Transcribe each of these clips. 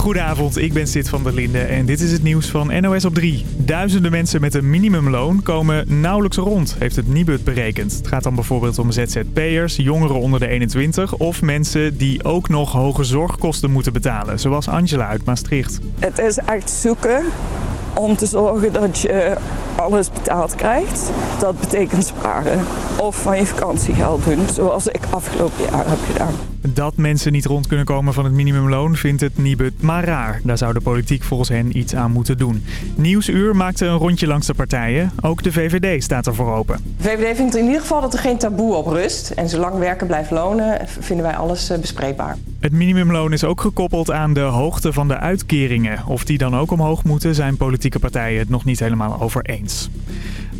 Goedenavond, ik ben Sid van der Linde en dit is het nieuws van NOS op 3. Duizenden mensen met een minimumloon komen nauwelijks rond, heeft het Nibud berekend. Het gaat dan bijvoorbeeld om ZZP'ers, jongeren onder de 21 of mensen die ook nog hoge zorgkosten moeten betalen. Zoals Angela uit Maastricht. Het is echt zoeken om te zorgen dat je alles betaald krijgt. Dat betekent sparen. Of van je vakantiegeld doen, zoals ik afgelopen jaar heb gedaan. Dat mensen niet rond kunnen komen van het minimumloon vindt het Nibud maar raar. Daar zou de politiek volgens hen iets aan moeten doen. Nieuwsuur maakte een rondje langs de partijen. Ook de VVD staat ervoor open. De VVD vindt in ieder geval dat er geen taboe op rust. En zolang werken blijft lonen, vinden wij alles eh, bespreekbaar. Het minimumloon is ook gekoppeld aan de hoogte van de uitkeringen. Of die dan ook omhoog moeten, zijn politieke partijen het nog niet helemaal over eens.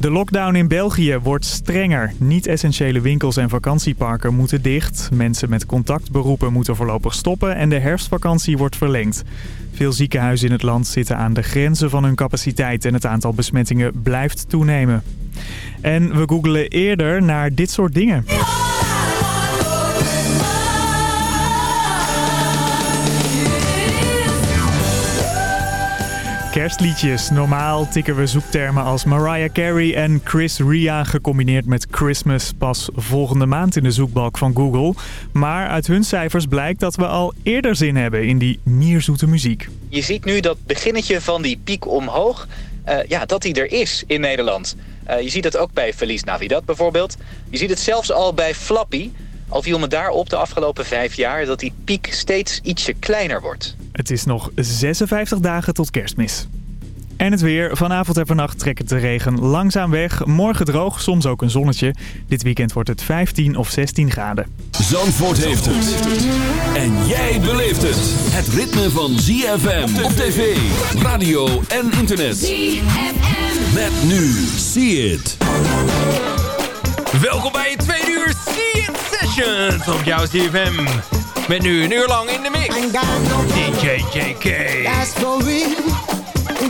De lockdown in België wordt strenger. Niet-essentiële winkels en vakantieparken moeten dicht. Mensen met contactberoepen moeten voorlopig stoppen en de herfstvakantie wordt verlengd. Veel ziekenhuizen in het land zitten aan de grenzen van hun capaciteit en het aantal besmettingen blijft toenemen. En we googelen eerder naar dit soort dingen. Kerstliedjes. Normaal tikken we zoektermen als Mariah Carey en Chris Ria gecombineerd met Christmas pas volgende maand in de zoekbalk van Google. Maar uit hun cijfers blijkt dat we al eerder zin hebben in die mierzoete muziek. Je ziet nu dat beginnetje van die piek omhoog, uh, ja, dat die er is in Nederland. Uh, je ziet het ook bij Feliz Navidad bijvoorbeeld. Je ziet het zelfs al bij Flappy. Al viel me daarop de afgelopen vijf jaar dat die piek steeds ietsje kleiner wordt. Het is nog 56 dagen tot kerstmis. En het weer. Vanavond en vannacht trekt de regen langzaam weg. Morgen droog, soms ook een zonnetje. Dit weekend wordt het 15 of 16 graden. Zandvoort heeft het. En jij beleeft het. Het ritme van ZFM op tv, radio en internet. ZFM. Met nu. See it. Welkom bij het tweede uur See It Sessions op jouw ZFM. Met nu een uur lang in de mix. DJ JK. That's for real.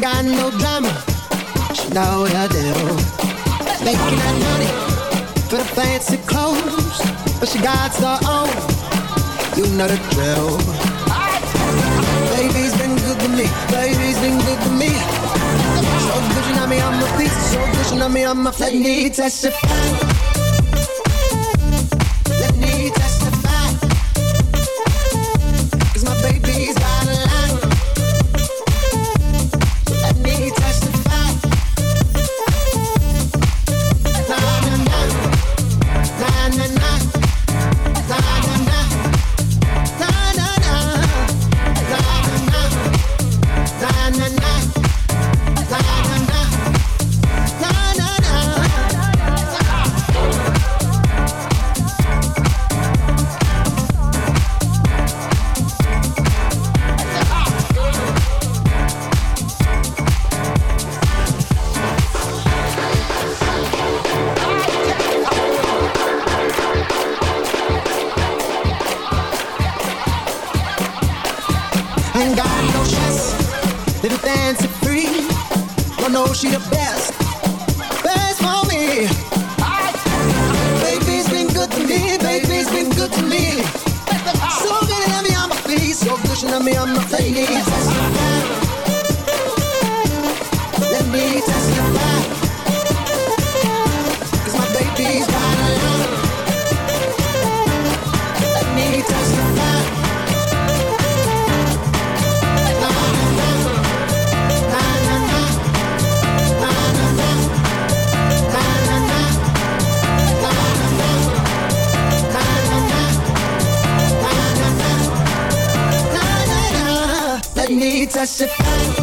Got no drama. She know what I do. Making that money for the fancy clothes. But she got her own. You know the drill. Baby's been good to me. Baby's been good to me. So good you know me, I'm a piece. So good you know me, I'm a Let me testify. piece of on me, I'm not failing. That's the thing.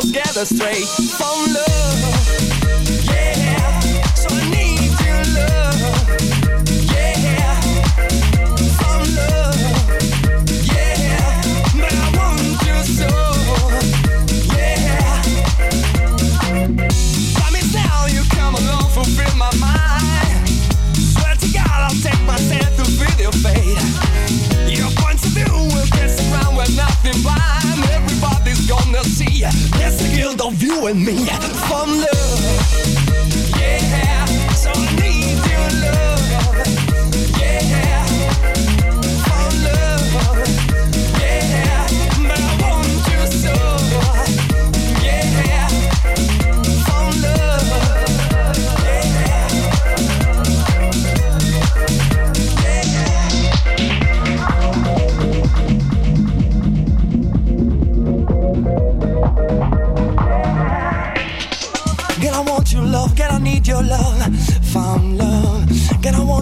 souls gather straight. From love you and me from love.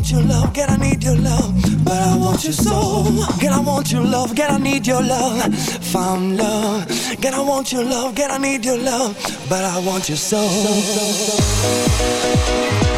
Want your love, girl, I need your love. But I want your soul. Girl, I want your love, girl, I need your love. Found love. Girl, I want your love, girl, I need your love. But I want your soul. See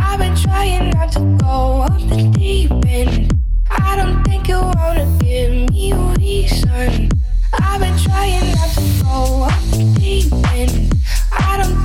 I've been trying not to go up the deep end. I don't think you wanna give me a reason. I've been trying not to go the deep end. I don't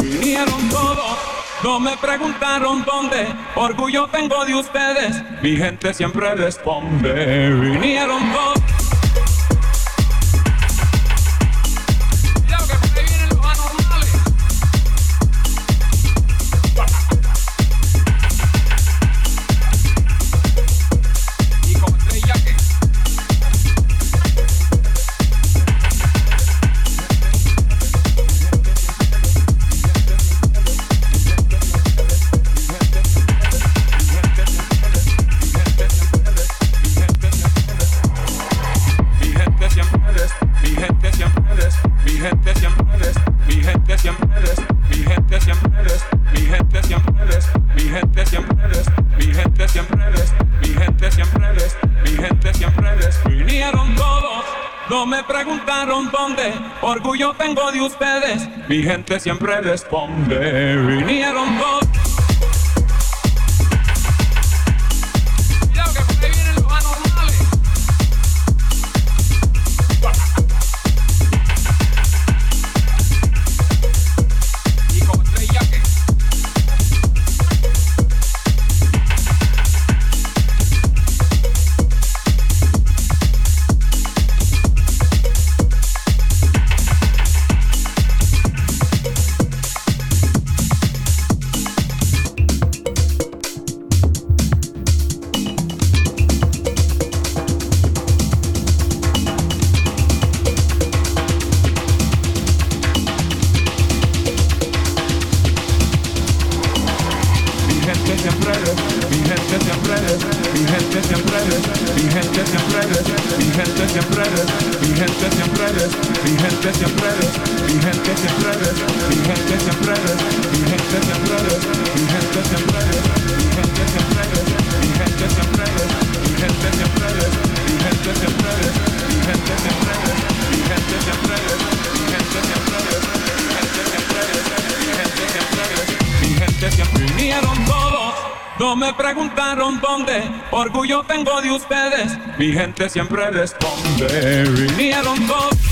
Vinieron todos, no me preguntaron dónde, orgullo tengo de ustedes, mi gente siempre responde. Vinieron todos. gente siempre responde. Gente siempre eres, mi gente siempre eres, mi gente siempre eres, mi gente siempre eres, mi gente siempre eres, mi gente siempre eres, mi gente siempre eres, mi gente siempre eres, mi gente siempre eres, mi gente siempre eres, mi gente siempre eres, mi gente siempre eres, mi gente siempre eres, mi gente siempre eres, mi gente siempre eres, mi gente siempre eres, mi gente siempre eres, mi gente siempre vinieron todos. No me preguntaron dónde, orgullo tengo de ustedes. Mi gente siempre responde. Vinieron todos.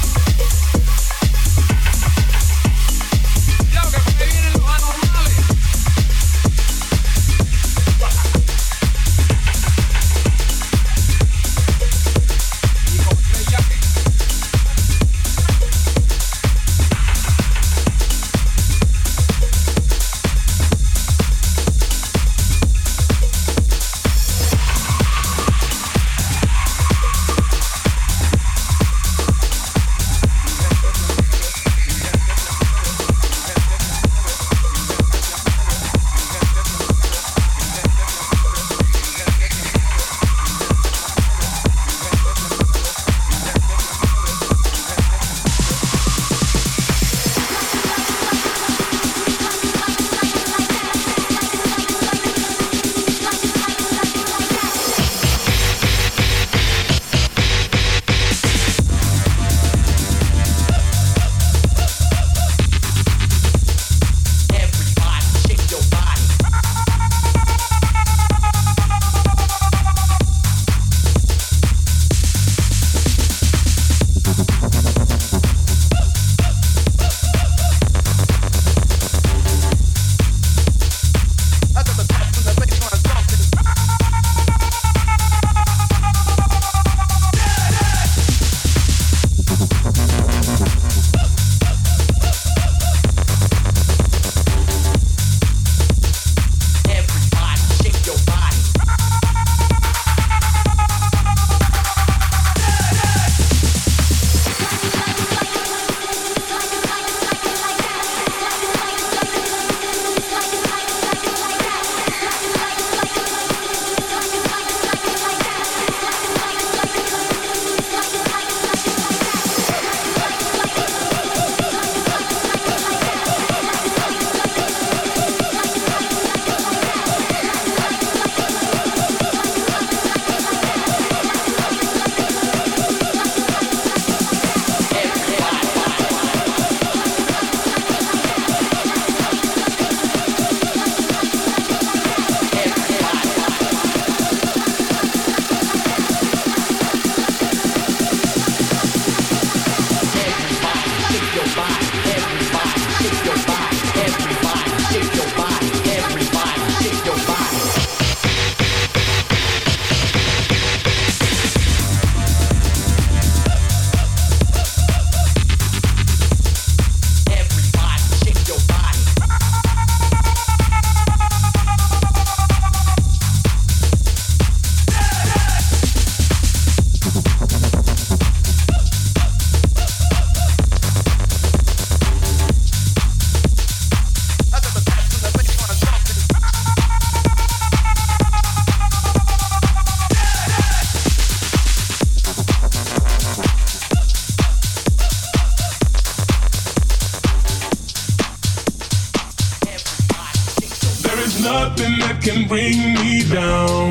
can bring me down.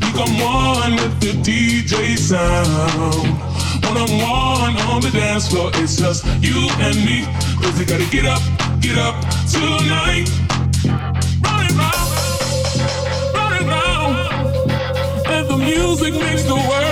Become one with the DJ sound. One on one on the dance floor, it's just you and me. Cause you gotta get up, get up tonight. Run round, run round. And the music makes the world.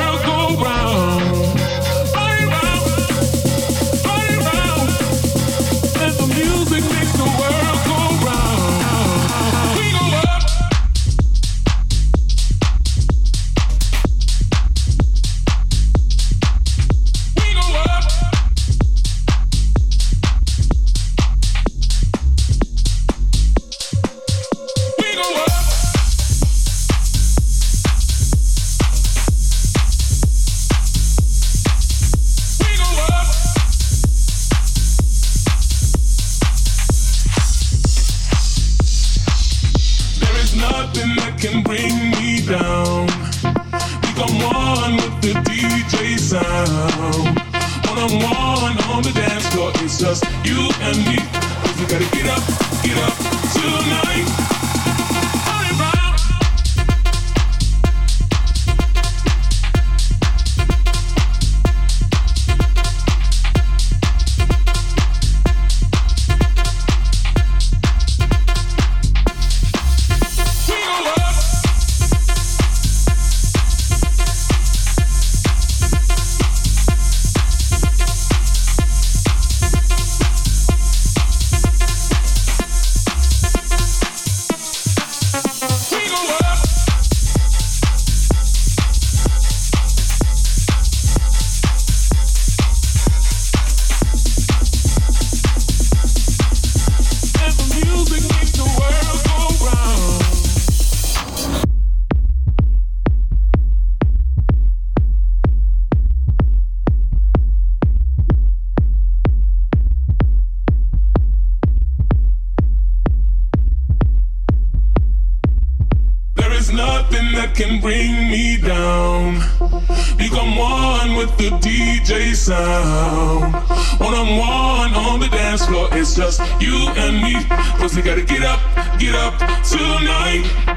just you and me. Cause we gotta get up, get up tonight.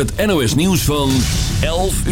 Het NOS nieuws van 11 uur.